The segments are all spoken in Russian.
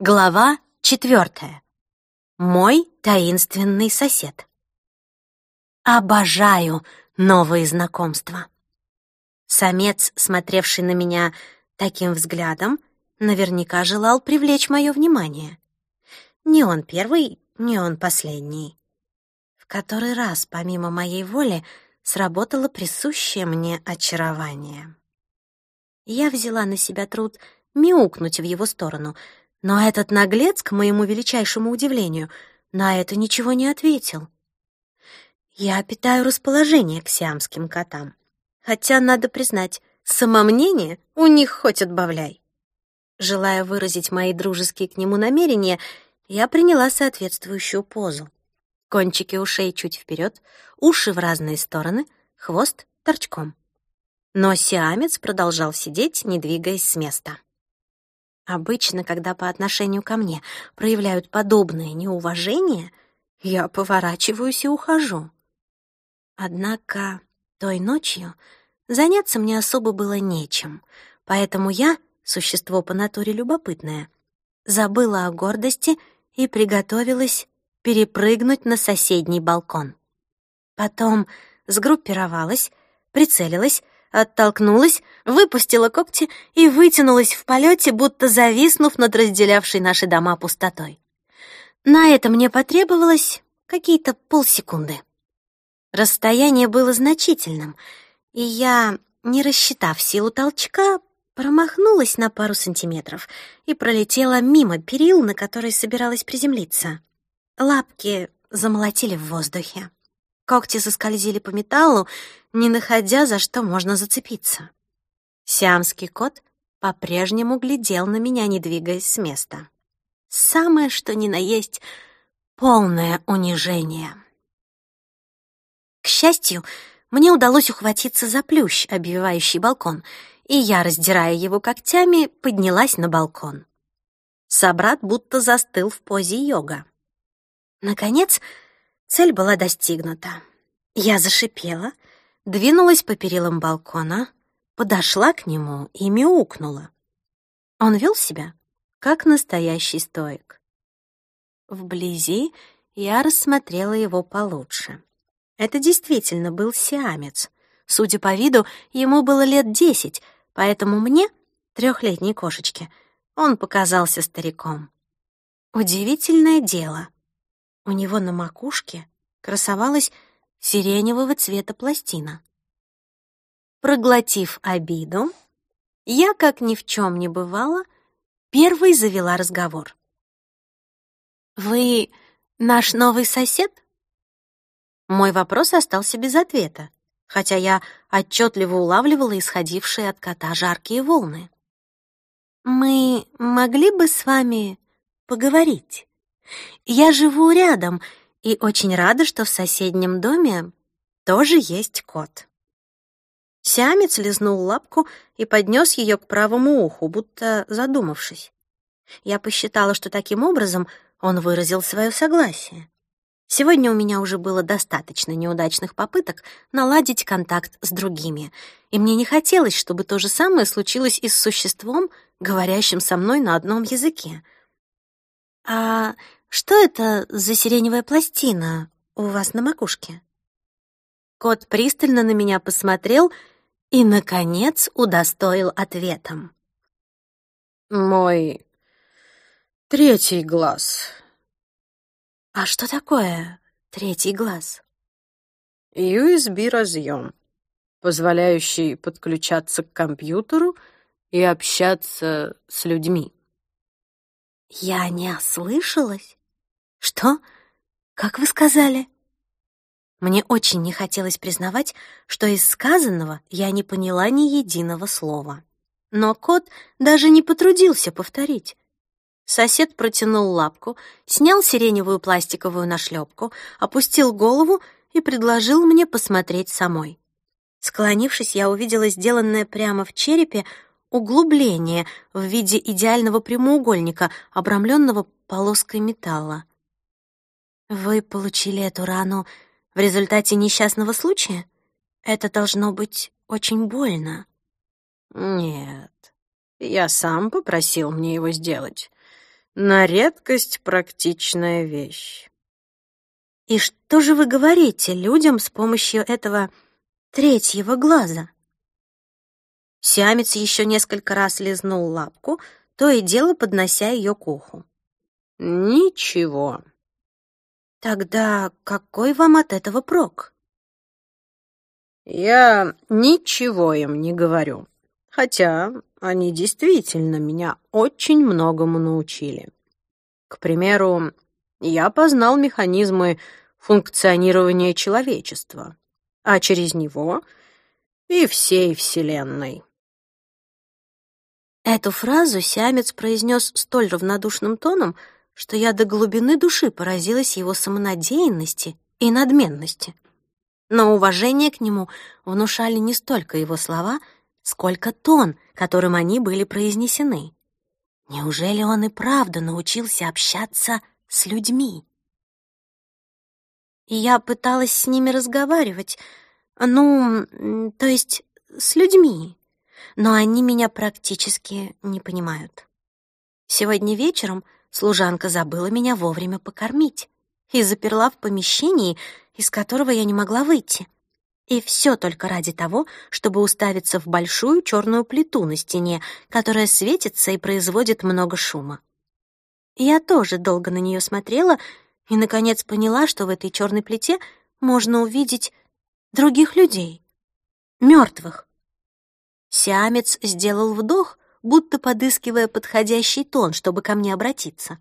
Глава четвертая. Мой таинственный сосед. Обожаю новые знакомства. Самец, смотревший на меня таким взглядом, наверняка желал привлечь мое внимание. Не он первый, не он последний. В который раз, помимо моей воли, сработало присущее мне очарование. Я взяла на себя труд мяукнуть в его сторону — но этот наглец, к моему величайшему удивлению, на это ничего не ответил. Я питаю расположение к сиамским котам. Хотя, надо признать, самомнение у них хоть отбавляй. Желая выразить мои дружеские к нему намерения, я приняла соответствующую позу. Кончики ушей чуть вперед, уши в разные стороны, хвост торчком. Но сиамец продолжал сидеть, не двигаясь с места. Обычно, когда по отношению ко мне проявляют подобное неуважение, я поворачиваюсь и ухожу. Однако той ночью заняться мне особо было нечем, поэтому я, существо по натуре любопытное, забыла о гордости и приготовилась перепрыгнуть на соседний балкон. Потом сгруппировалась, прицелилась, оттолкнулась, выпустила когти и вытянулась в полете, будто зависнув над разделявшей наши дома пустотой. На это мне потребовалось какие-то полсекунды. Расстояние было значительным, и я, не рассчитав силу толчка, промахнулась на пару сантиметров и пролетела мимо перил, на которые собиралась приземлиться. Лапки замолотили в воздухе. Когти заскользили по металлу, не находя, за что можно зацепиться. Сиамский кот по-прежнему глядел на меня, не двигаясь с места. Самое, что ни на есть, полное унижение. К счастью, мне удалось ухватиться за плющ, обвивающий балкон, и я, раздирая его когтями, поднялась на балкон. Собрат будто застыл в позе йога. Наконец, Цель была достигнута. Я зашипела, двинулась по перилам балкона, подошла к нему и мяукнула. Он вел себя, как настоящий стоик. Вблизи я рассмотрела его получше. Это действительно был сиамец. Судя по виду, ему было лет десять, поэтому мне, трехлетней кошечке, он показался стариком. Удивительное дело — у него на макушке красовалась сиреневого цвета пластина. Проглотив обиду, я, как ни в чем не бывало, первой завела разговор. «Вы наш новый сосед?» Мой вопрос остался без ответа, хотя я отчетливо улавливала исходившие от кота жаркие волны. «Мы могли бы с вами поговорить?» Я живу рядом и очень рада, что в соседнем доме тоже есть кот. Сиамец лизнул лапку и поднес ее к правому уху, будто задумавшись. Я посчитала, что таким образом он выразил свое согласие. Сегодня у меня уже было достаточно неудачных попыток наладить контакт с другими, и мне не хотелось, чтобы то же самое случилось и с существом, говорящим со мной на одном языке. «А что это за сиреневая пластина у вас на макушке? Кот пристально на меня посмотрел и, наконец, удостоил ответом. Мой третий глаз. А что такое третий глаз? USB-разъем, позволяющий подключаться к компьютеру и общаться с людьми. Я не ослышалась? «Что? Как вы сказали?» Мне очень не хотелось признавать, что из сказанного я не поняла ни единого слова. Но кот даже не потрудился повторить. Сосед протянул лапку, снял сиреневую пластиковую нашлепку, опустил голову и предложил мне посмотреть самой. Склонившись, я увидела сделанное прямо в черепе углубление в виде идеального прямоугольника, обрамленного полоской металла. Вы получили эту рану в результате несчастного случая? Это должно быть очень больно. Нет, я сам попросил мне его сделать. на редкость практичная вещь. И что же вы говорите людям с помощью этого третьего глаза? Сиамец еще несколько раз лизнул лапку, то и дело поднося ее к уху. Ничего. Тогда какой вам от этого прок? Я ничего им не говорю, хотя они действительно меня очень многому научили. К примеру, я познал механизмы функционирования человечества, а через него и всей Вселенной. Эту фразу Сиамец произнес столь равнодушным тоном, что я до глубины души поразилась его самонадеянности и надменности. Но уважение к нему внушали не столько его слова, сколько тон, которым они были произнесены. Неужели он и правда научился общаться с людьми? Я пыталась с ними разговаривать, ну, то есть с людьми, но они меня практически не понимают. Сегодня вечером служанка забыла меня вовремя покормить и заперла в помещении, из которого я не могла выйти. И все только ради того, чтобы уставиться в большую черную плиту на стене, которая светится и производит много шума. Я тоже долго на нее смотрела и, наконец, поняла, что в этой черной плите можно увидеть других людей, мертвых. Сиамец сделал вдох, будто подыскивая подходящий тон, чтобы ко мне обратиться.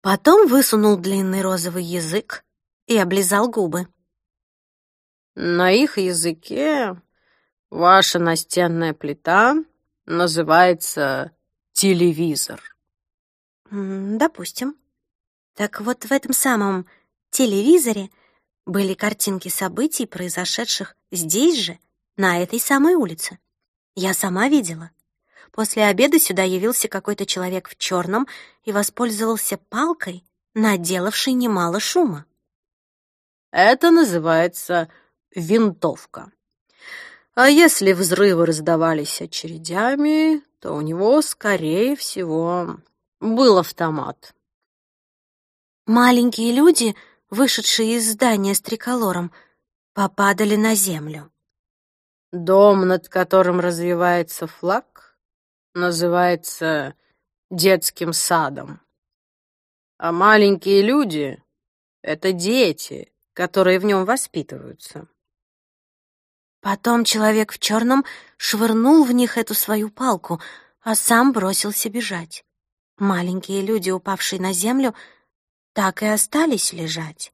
Потом высунул длинный розовый язык и облизал губы. На их языке ваша настенная плита называется телевизор. Допустим. Так вот в этом самом телевизоре были картинки событий, произошедших здесь же, на этой самой улице. Я сама видела. После обеда сюда явился какой-то человек в черном и воспользовался палкой, наделавшей немало шума. Это называется винтовка. А если взрывы раздавались очередями, то у него, скорее всего, был автомат. Маленькие люди, вышедшие из здания с триколором, попадали на землю. Дом, над которым развивается флаг, называется детским садом. А маленькие люди — это дети, которые в нем воспитываются. Потом человек в черном швырнул в них эту свою палку, а сам бросился бежать. Маленькие люди, упавшие на землю, так и остались лежать.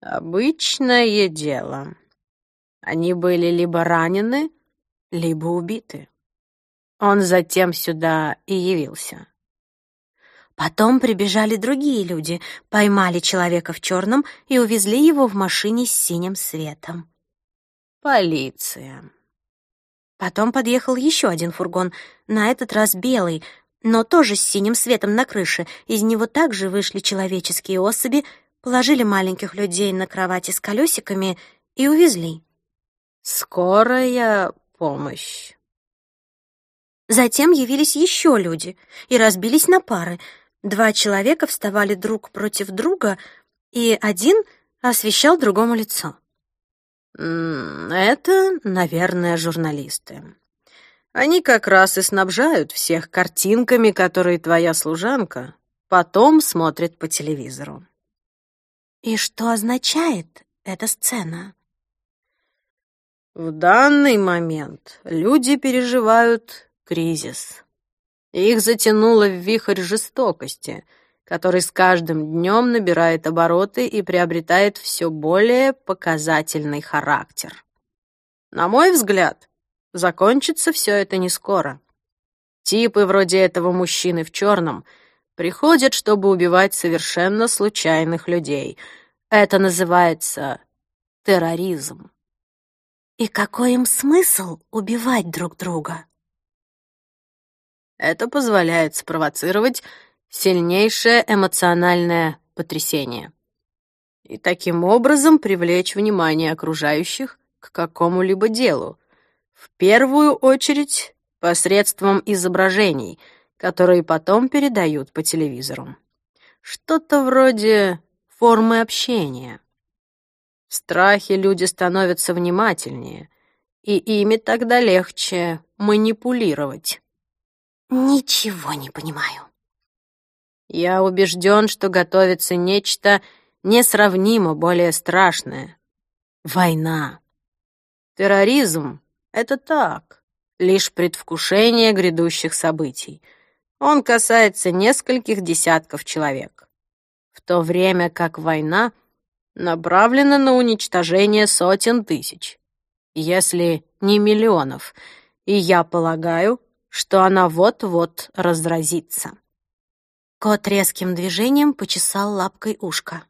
Обычное дело. Они были либо ранены, либо убиты. Он затем сюда и явился. Потом прибежали другие люди, поймали человека в черном и увезли его в машине с синим светом. Полиция. Потом подъехал еще один фургон, на этот раз белый, но тоже с синим светом на крыше. Из него также вышли человеческие особи, положили маленьких людей на кровати с колесиками и увезли. Скорая помощь. Затем явились еще люди и разбились на пары. Два человека вставали друг против друга, и один освещал другому лицо. «Это, наверное, журналисты. Они как раз и снабжают всех картинками, которые твоя служанка потом смотрит по телевизору». «И что означает эта сцена?» В данный момент люди переживают кризис. Их затянуло в вихрь жестокости, который с каждым днем набирает обороты и приобретает все более показательный характер. На мой взгляд, закончится все это не скоро. Типы вроде этого мужчины в черном приходят, чтобы убивать совершенно случайных людей. Это называется терроризм. И какой им смысл убивать друг друга? Это позволяет спровоцировать сильнейшее эмоциональное потрясение и таким образом привлечь внимание окружающих к какому-либо делу, в первую очередь посредством изображений, которые потом передают по телевизору. Что-то вроде формы общения. В страхе люди становятся внимательнее, и ими тогда легче манипулировать. Ничего не понимаю. Я убежден, что готовится нечто несравнимо более страшное. Война. Терроризм — это так, лишь предвкушение грядущих событий. Он касается нескольких десятков человек. В то время как война направлена на уничтожение сотен тысяч, если не миллионов, и я полагаю, что она вот-вот разразится. Кот резким движением почесал лапкой ушко.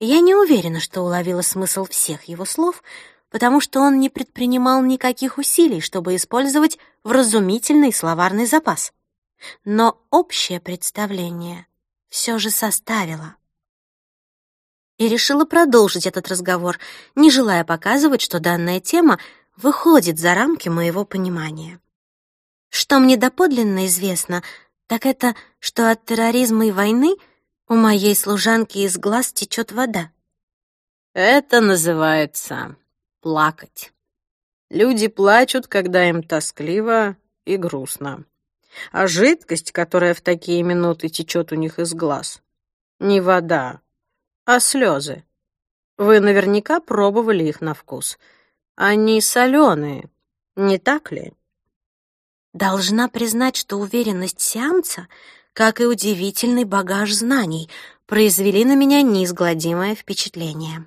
Я не уверена, что уловила смысл всех его слов, потому что он не предпринимал никаких усилий, чтобы использовать вразумительный словарный запас. Но общее представление все же составило. И решила продолжить этот разговор, не желая показывать, что данная тема выходит за рамки моего понимания. Что мне доподлинно известно, так это, что от терроризма и войны — у моей служанки из глаз течет вода. Это называется плакать. Люди плачут, когда им тоскливо и грустно. А жидкость, которая в такие минуты течет у них из глаз, не вода, а слезы. Вы наверняка пробовали их на вкус. Они соленые, не так ли? Должна признать, что уверенность сиамца — как и удивительный багаж знаний, произвели на меня неизгладимое впечатление.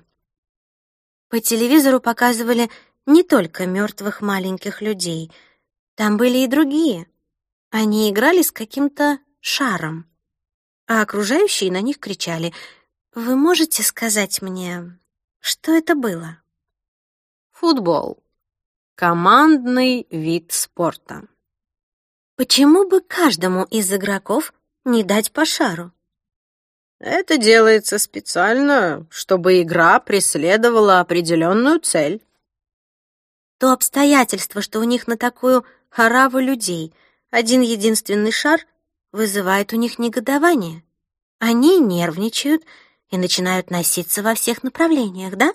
По телевизору показывали не только мертвых маленьких людей, там были и другие. Они играли с каким-то шаром, а окружающие на них кричали «Вы можете сказать мне, что это было?» Футбол. Командный вид спорта. Почему бы каждому из игроков не дать по шару? Это делается специально, чтобы игра преследовала определенную цель. То обстоятельство, что у них на такую хараву людей один единственный шар, вызывает у них негодование. Они нервничают и начинают носиться во всех направлениях, да?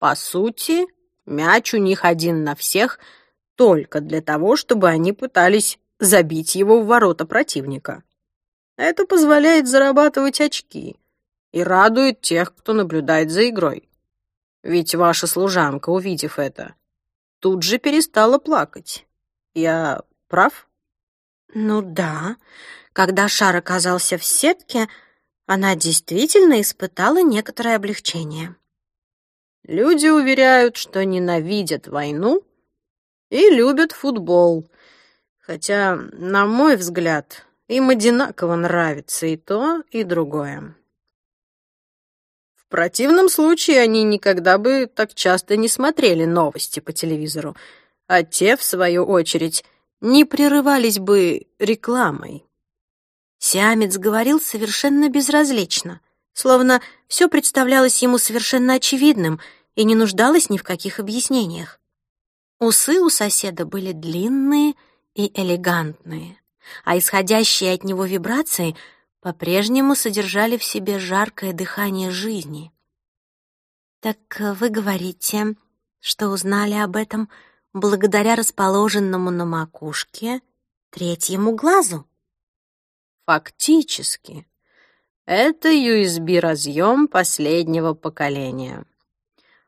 По сути, мяч у них один на всех — только для того, чтобы они пытались забить его в ворота противника. Это позволяет зарабатывать очки и радует тех, кто наблюдает за игрой. Ведь ваша служанка, увидев это, тут же перестала плакать. Я прав? Ну да. Когда шар оказался в сетке, она действительно испытала некоторое облегчение. Люди уверяют, что ненавидят войну и любят футбол. Хотя, на мой взгляд, им одинаково нравится и то, и другое. В противном случае они никогда бы так часто не смотрели новости по телевизору, а те, в свою очередь, не прерывались бы рекламой. Сиамец говорил совершенно безразлично, словно все представлялось ему совершенно очевидным и не нуждалось ни в каких объяснениях. Усы у соседа были длинные и элегантные, а исходящие от него вибрации по-прежнему содержали в себе жаркое дыхание жизни. «Так вы говорите, что узнали об этом благодаря расположенному на макушке третьему глазу?» «Фактически, это USB-разъем последнего поколения.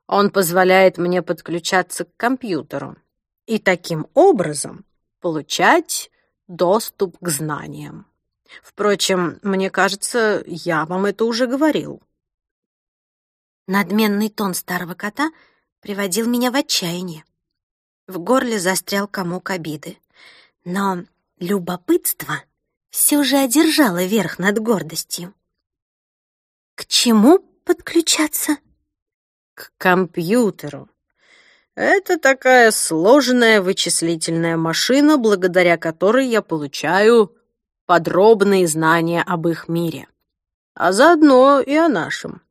Он позволяет мне подключаться к компьютеру и таким образом получать доступ к знаниям. Впрочем, мне кажется, я вам это уже говорил. Надменный тон старого кота приводил меня в отчаяние. В горле застрял комок обиды. Но любопытство все же одержало верх над гордостью. К чему подключаться? К компьютеру. Это такая сложная вычислительная машина, благодаря которой я получаю подробные знания об их мире, а заодно и о нашем.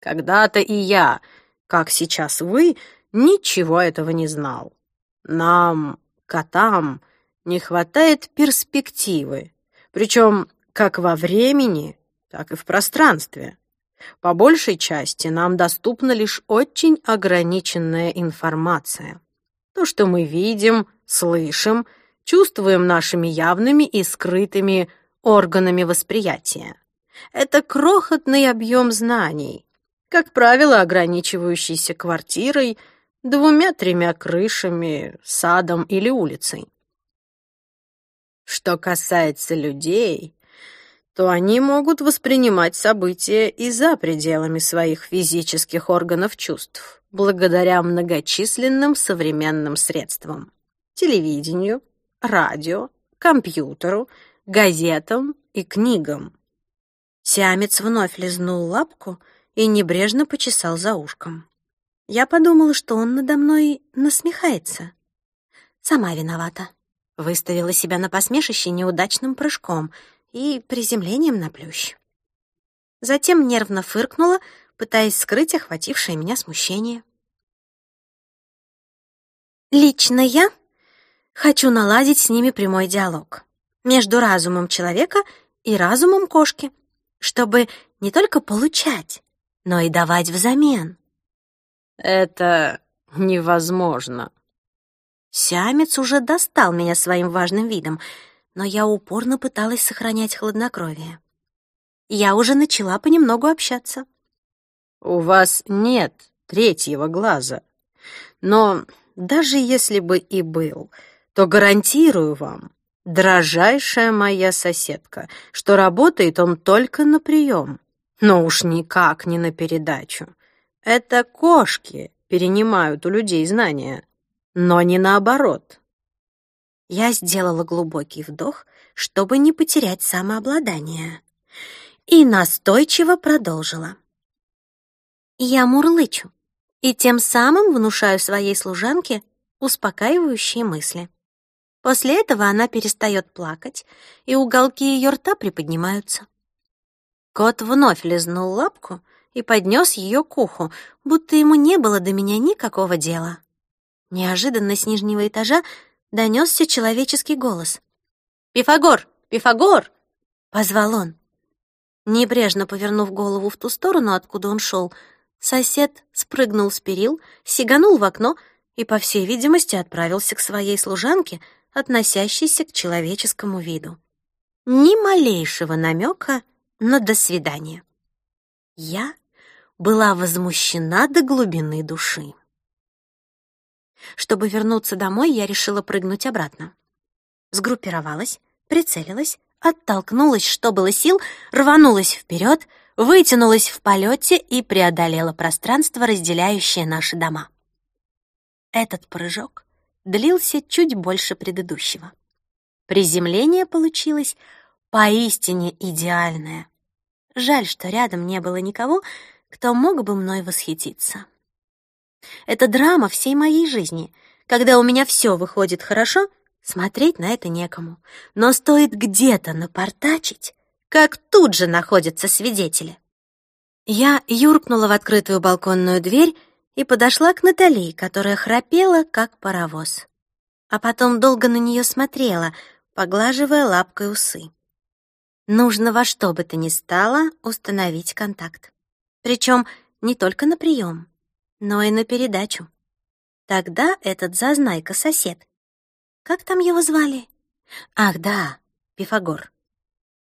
Когда-то и я, как сейчас вы, ничего этого не знал. Нам, котам, не хватает перспективы, причем как во времени, так и в пространстве. По большей части нам доступна лишь очень ограниченная информация. То, что мы видим, слышим, чувствуем нашими явными и скрытыми органами восприятия. Это крохотный объем знаний, как правило, ограничивающийся квартирой, двумя-тремя крышами, садом или улицей. Что касается людей, то они могут воспринимать события и за пределами своих физических органов чувств, благодаря многочисленным современным средствам — телевидению, радио, компьютеру, газетам и книгам. Сиамец вновь лизнул лапку и небрежно почесал за ушком. Я подумала, что он надо мной насмехается. Сама виновата. Выставила себя на посмешище неудачным прыжком — и приземлением на плющ. Затем нервно фыркнула, пытаясь скрыть охватившее меня смущение. Лично я хочу наладить с ними прямой диалог между разумом человека и разумом кошки, чтобы не только получать, но и давать взамен. Это невозможно. Сиамец уже достал меня своим важным видом — но я упорно пыталась сохранять хладнокровие. Я уже начала понемногу общаться. «У вас нет третьего глаза. Но даже если бы и был, то гарантирую вам, дрожайшая моя соседка, что работает он только на прием, но уж никак не на передачу. Это кошки перенимают у людей знания, но не наоборот. Я сделала глубокий вдох, чтобы не потерять самообладание, и настойчиво продолжила. Я мурлычу и тем самым внушаю своей служанке успокаивающие мысли. После этого она перестает плакать, и уголки ее рта приподнимаются. Кот вновь лизнул лапку и поднес ее к уху, будто ему не было до меня никакого дела. Неожиданно с нижнего этажа донесся человеческий голос. «Пифагор! Пифагор!» — позвал он. Небрежно повернув голову в ту сторону, откуда он шел, сосед спрыгнул с перил, сиганул в окно и, по всей видимости, отправился к своей служанке, относящейся к человеческому виду. Ни малейшего намека на «до свидания». Я была возмущена до глубины души. Чтобы вернуться домой, я решила прыгнуть обратно. Сгруппировалась, прицелилась, оттолкнулась, что было сил, рванулась вперед, вытянулась в полете и преодолела пространство, разделяющее наши дома. Этот прыжок длился чуть больше предыдущего. Приземление получилось поистине идеальное. Жаль, что рядом не было никого, кто мог бы мной восхититься. Это драма всей моей жизни. Когда у меня все выходит хорошо, смотреть на это некому. Но стоит где-то напортачить, как тут же находятся свидетели. Я юркнула в открытую балконную дверь и подошла к Натали, которая храпела, как паровоз. А потом долго на нее смотрела, поглаживая лапкой усы. Нужно во что бы то ни стало установить контакт. Причем не только на прием, но и на передачу. Тогда этот зазнайка-сосед. Как там его звали? Ах, да, Пифагор.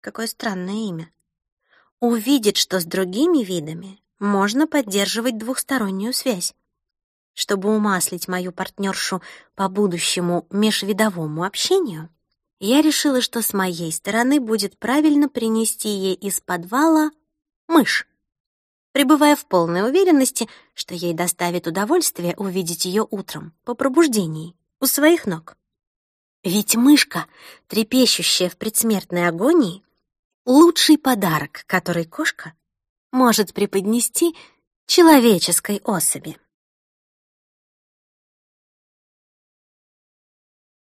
Какое странное имя. Увидит, что с другими видами можно поддерживать двухстороннюю связь. Чтобы умаслить мою партнершу по будущему межвидовому общению, я решила, что с моей стороны будет правильно принести ей из подвала мышь пребывая в полной уверенности, что ей доставит удовольствие увидеть ее утром, по пробуждении, у своих ног. Ведь мышка, трепещущая в предсмертной агонии, лучший подарок, который кошка может преподнести человеческой особи.